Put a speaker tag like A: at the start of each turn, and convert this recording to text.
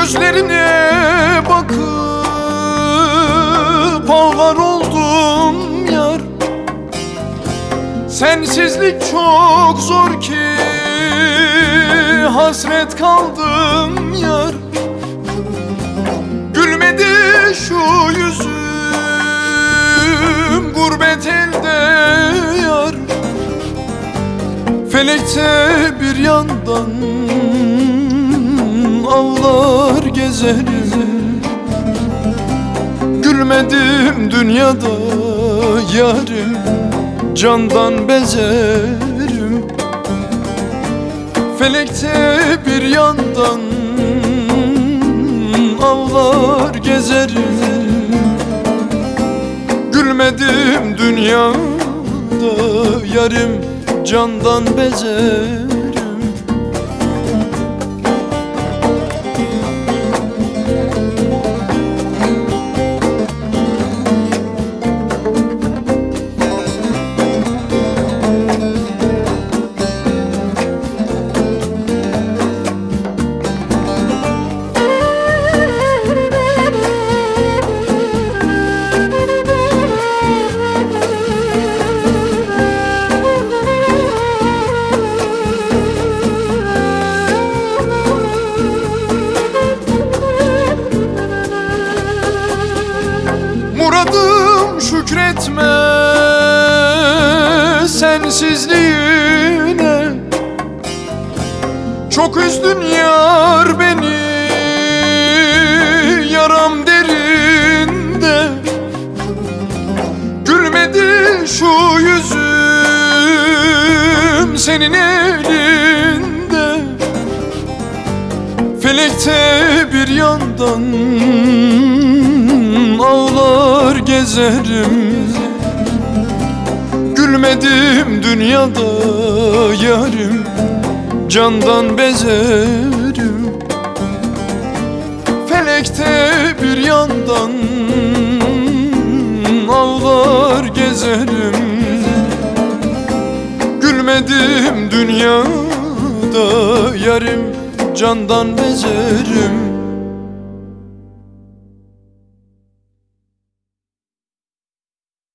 A: Gözlerine bakıp ağlar oldum yar. Sensizlik çok zor ki hasret kaldım yar. Gülmedi şu yüzüm gurbet elde yar. Felekte bir yandan gezerim Gülmedim dünyada yarim Candan bezerim. Felekte bir yandan ağlar gezerim. Gülmedim dünyada yarim Candan bezerim şükretme sensizliğine. Çok üzdün yar beni yaram derinde. Gülmedi şu yüzüm senin elinde. Felekte bir yandan ağlar gezerim. Gülmedim dünyada yarim Candan bezerim. Felekte bir yandan ağlar gezerim. Gülmedim dünyada yarim Candan bezerim